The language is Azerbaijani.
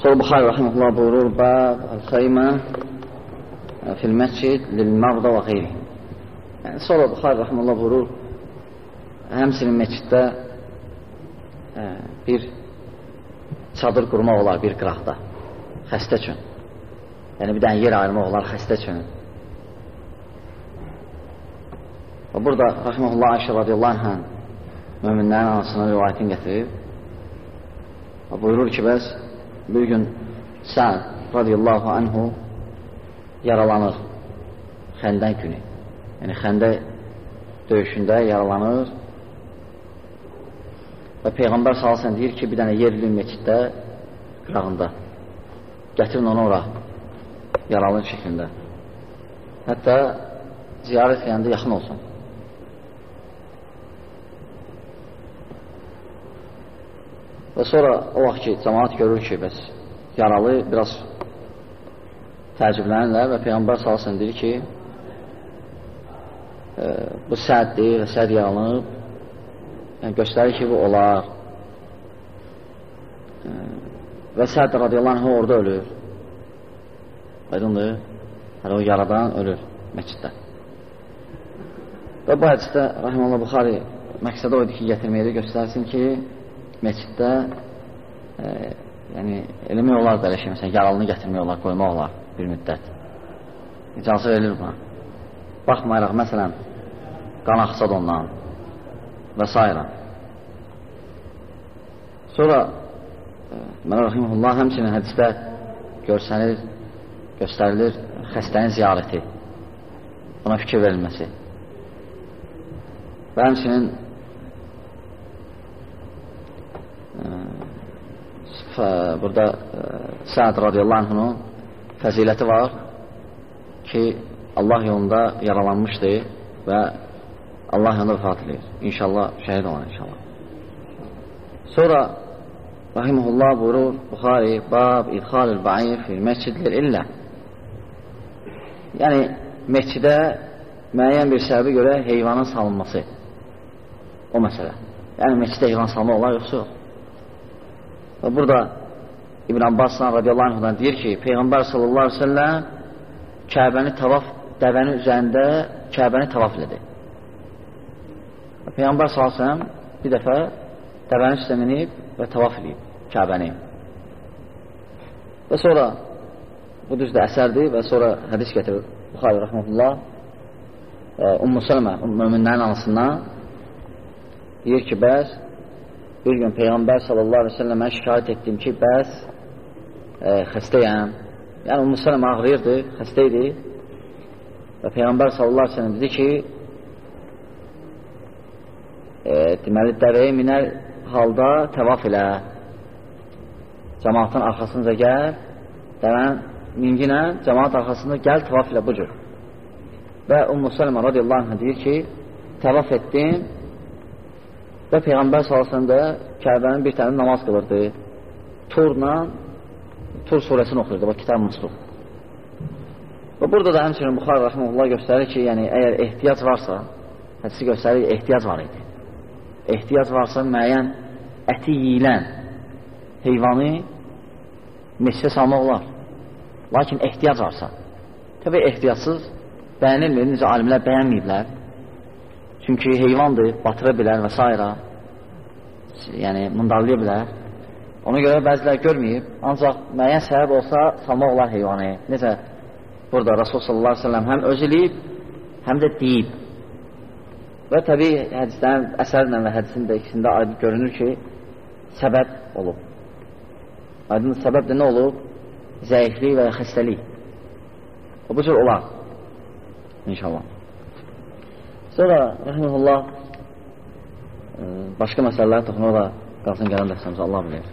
Sonra Buxar Rəhməllah buyurur, Bəb əl-xəymə fil məscid lil-mərdə və qeyri. Yəni, sonra Buxar Rəhməllah buyurur, həmsinin məsciddə ə, bir çadır qurmaq olar bir qıraqda, xəstə üçün. Yəni, bir dənə yer ayırmaq olar xəstə üçün. Və burada Rəhməllah Ayşə radiyallahu anhə möminlərin anasına rivayətini gətirib və buyurur ki, bəs bir gün Səd radiyallahu anhu yaralanır xəndən günü. Yəni, xəndə döyüşündə yaralanır və Peyğəmbər salasən deyir ki, bir dənə yerli meçiddə qırağında gətirin onu ora yaralı şəklində. Hətta ziyarət edəndə yaxın olsun. Və sonra o vaxt ki, cəmaat görür ki, bəs yaralı biraz təəccüblənirlər və Peyğəmbər salsın deyir ki, e, bu səddir və səd yaralanıb, yəni göstərir ki, bu olar. E, və səd radiyallahu anh orada ölür. Aydındır? Hələ o yaradan ölür məsciddə. Və bu hədisdə Rəhməllah Buxari məqsədə o idi ki, gətirməyə göstərsin ki, məsciddə e, yəni eləmək olar belə şey, məsələn, yaralını gətirmək olar, qoymaq olar bir müddət. İcazə verilir buna. Baxmayaraq, məsələn, qan axsad ondan və s. Sonra e, Mənə Rəhimullah həmçinin hədisdə görsənir, göstərilir xəstənin ziyarəti, buna fikir verilməsi və həmçinin burada Səad radiyallahu anhunun fəziləti var ki, Allah yolunda yaralanmışdı və Allah yolunda vəfat edir. İnşallah şəhid olan inşallah. Sonra Rahimullah buyurur Buxari bab idxalül ba'ir fil məscidlir illə yəni məscidə müəyyən bir səbəbə görə heyvanın salınması o məsələ. Yəni məscidə heyvan salmaq olar yoxsa yox. Və burada İbn Abbasdan radiyallahu anhudan deyir ki, Peyğəmbər sallallahu aleyhi ve selləm Kəbəni tavaf, dəvənin üzərində Kəbəni tavaf elədi. Peyğəmbər sallallahu aleyhi ve selləm bir dəfə dəvənin üstə minib və tavaf edib Kəbəni. Və sonra bu düzdür əsərdir və sonra hədis gətirir Buxarə rəhmətullah Ummu Sələmə, müminlərin anasından deyir ki, bəs bir gün Peyğəmbər sallallahu aleyhi ve sellemə şikayət etdim ki, bəs e, xəstəyəm. Yəni, Ummu Sələm ağrıyırdı, xəstə idi. Və Peyğəmbər sallallahu aleyhi ve sellem dedi ki, e, deməli, dəvəyə minər halda təvaf elə. Cəmaatın arxasınca gəl, dəvən minginə, cəmaat arxasında gəl, təvaf elə bu cür. Və Ummu Sələmə radiyallahu anh deyir ki, təvaf etdim, Və Peyğəmbər salsında Kəbənin bir tane namaz qılırdı. Turla, Tur surəsini oxuyurdu, bu kitab musluq. Və burada da həmçinin Buxar Rəhməlullah göstərir ki, yəni əgər ehtiyac varsa, hədisi göstərir, ehtiyac var idi. Ehtiyac varsa müəyyən əti yiyilən heyvanı meşə salmaq olar. Lakin ehtiyac varsa, təbi ehtiyacsız bəyənilmir, necə alimlər bəyənməyiblər. Çünki heyvandır, batıra bilər və s. Yəni, mındallaya bilər. Ona görə bəzilər görməyib, ancaq müəyyən səbəb olsa salmaq olar heyvanı. Necə burada Rasul sallallahu aleyhi ve sellem həm öz eləyib, həm də deyib. Və təbii hədislərin əsərlə və hədisin də ikisində aydın görünür ki, səbəb olub. Aydın səbəb də nə olub? Zəiflik və ya xəstəlik. O, bu cür olar. İnşallah. Sonra rəhməhullah başqa məsələlərə toxunur da qalsın gələn dəstəmizə Allah bilir.